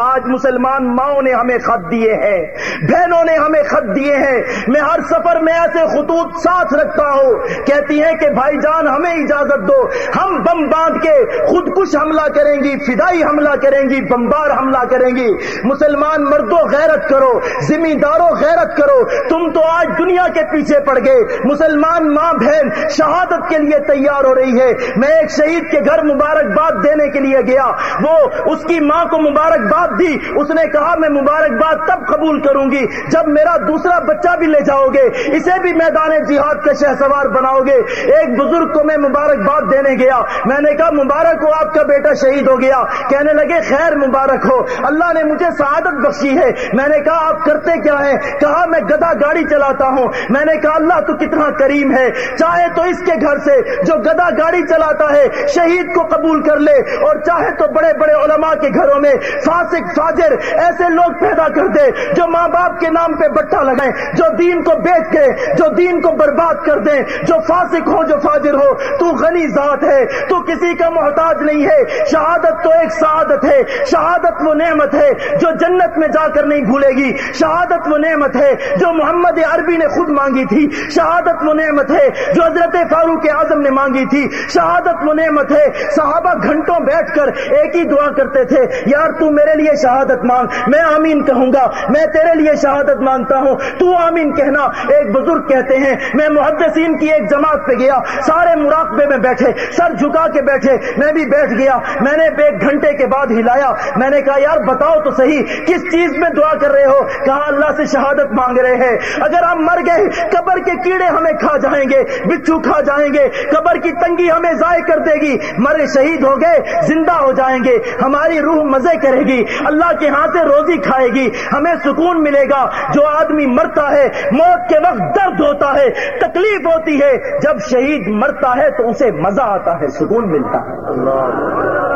آج مسلمان ماؤں نے ہمیں خط دیے ہیں، بہنوں نے ہمیں خط دیے ہیں۔ میں ہر سفر میں ایسے خطوط ساتھ رکھتا ہوں۔ کہتی ہیں کہ بھائی جان، ہمیں اجازت دو۔ ہم بم باندھ کے خود کش حملہ کریں گی، فدائی حملہ کریں گی، بمبار حملہ کریں گی۔ مسلمان مردوں غیرت کرو، زمینداروں غیرت کرو۔ تم تو آج دنیا کے پیچھے پڑ گئے۔ مسلمان ماں بہن، شہادت کے لیے تیار ہو رہی ہے۔ میں ایک شہید کے گھر مبارکباد دینے کے لیے گیا۔ وہ اس کی ماں کو مبارکباد دی اس نے کہا، میں مبارکباد تب قبول کروں گی جب میرا دوسرا بچہ بھی لے جاؤ گے. اسے بھی میدان جہاد کا شہ سوار بناؤ گے۔ ایک بزرگ کو میں مبارکباد دینے گیا۔ میں نے کہا، مبارک ہو آپ کا بیٹا شہید ہو گیا۔ کہنے لگے، خیر مبارک ہو۔ اللہ نے مجھے سعادت بخشی ہے۔ میں نے کہا، آپ کرتے کیا ہے کہا، میں گدا گاڑی چلاتا ہوں۔ میں نے کہا، اللہ تو کتنا کریم ہے۔ چاہے تو اس کے گھر سے جو گدا گاڑی چلاتا ہے، شہید کو قبول کر لے۔ اور چاہے تو بڑے بڑے علماء کے گھروں میں فاسق فاجر ایسے لوگ پیدا کر دے جو ماں باپ کے نام پہ بٹا لگائیں، جو دین کو بیچ کے، جو دین کو برباد کر دیں، جو فاسق ہو، جو فاجر ہو، تو غنی ذات ہے، تو کسی کا محتاج نہیں ہے۔ شہادت تو ایک سعادت ہے، شہادت وہ نعمت ہے جو جنت میں جا کر نہیں بھولے گی۔ شہادت وہ نعمت ہے جو محمد عربی نے خود مانگی تھی۔ شہادت وہ نعمت ہے جو حضرت فاروق اعظم نے مانگی تھی۔ شہادت وہ نعمت ہے۔ صحابہ گھنٹوں بیٹھ کر ایک ہی دعا کرتے تھے، یار تو میرے لیے شہادت مانگ، میں آمین کہوں گا، میں تیرے لیے شہادت مانگتا ہوں، تو آمین کہنا ایک بزرگ کہتے ہیں، میں محدثین کی ایک جماعت پہ گیا، سارے مراقبے میں بیٹھے، سر جھکا کے بیٹھے، میں بھی بیٹھ گیا، میں نے ایک گھنٹے کے بعد ہلایا، میں نے کہا، یار بتاؤ تو صحیح، کس چیز میں دعا کر رہے ہو؟ کہا، اللہ سے شہادت مانگ رہے ہیں۔ اگر ہم مر گئے، قبر کے کیڑے ہمیں کھا جائیں گے، بچھو کھا جائیں گے، قبر کی تنگی ہمیں ضائع کر دے گی، مرے شہید ہو گئے، زندہ ہو جائیں گے، ہماری روح مزے کرے گی اللہ کے ہاتھ سے روزی کھائے گی۔ ہمیں سکون ملے گا۔ جو آدمی مرتا ہے، موت کے وقت درد ہوتا ہے، تکلیف ہوتی ہے۔ جب شہید مرتا ہے تو اسے مزہ آتا ہے، سکون ملتا ہے۔ اللہ